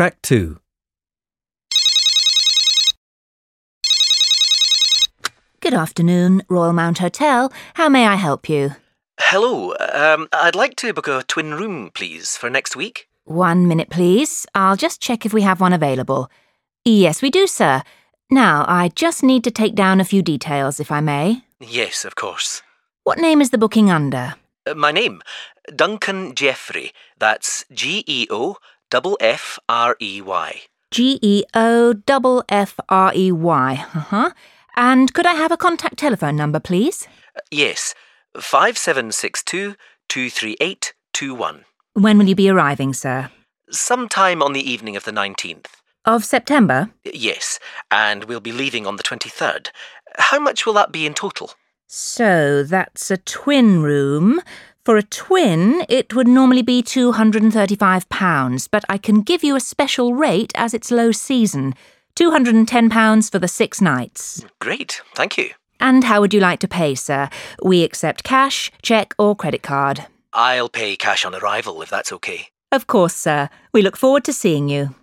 Track 2. Good afternoon, Royal Mount Hotel. How may I help you? Hello. Um, I'd like to book a twin room, please, for next week. One minute, please. I'll just check if we have one available. Yes, we do, sir. Now, I just need to take down a few details, if I may. Yes, of course. What name is the booking under? Uh, my name, Duncan Geoffrey. That's G E O double F R E Y. G E O double F R E Y. Uh huh. And could I have a contact telephone number, please? Uh, Yes, five seven six two two three eight two one. When will you be arriving, sir? Sometime on the evening of the nineteenth. Of September? Yes, and we'll be leaving on the twenty third. How much will that be in total? So that's a twin room. For a twin, it would normally be £235, but I can give you a special rate as it's low season £210 for the six nights. Great, thank you. And how would you like to pay, sir? We accept cash, cheque, or credit card. I'll pay cash on arrival if that's okay. Of course, sir. We look forward to seeing you.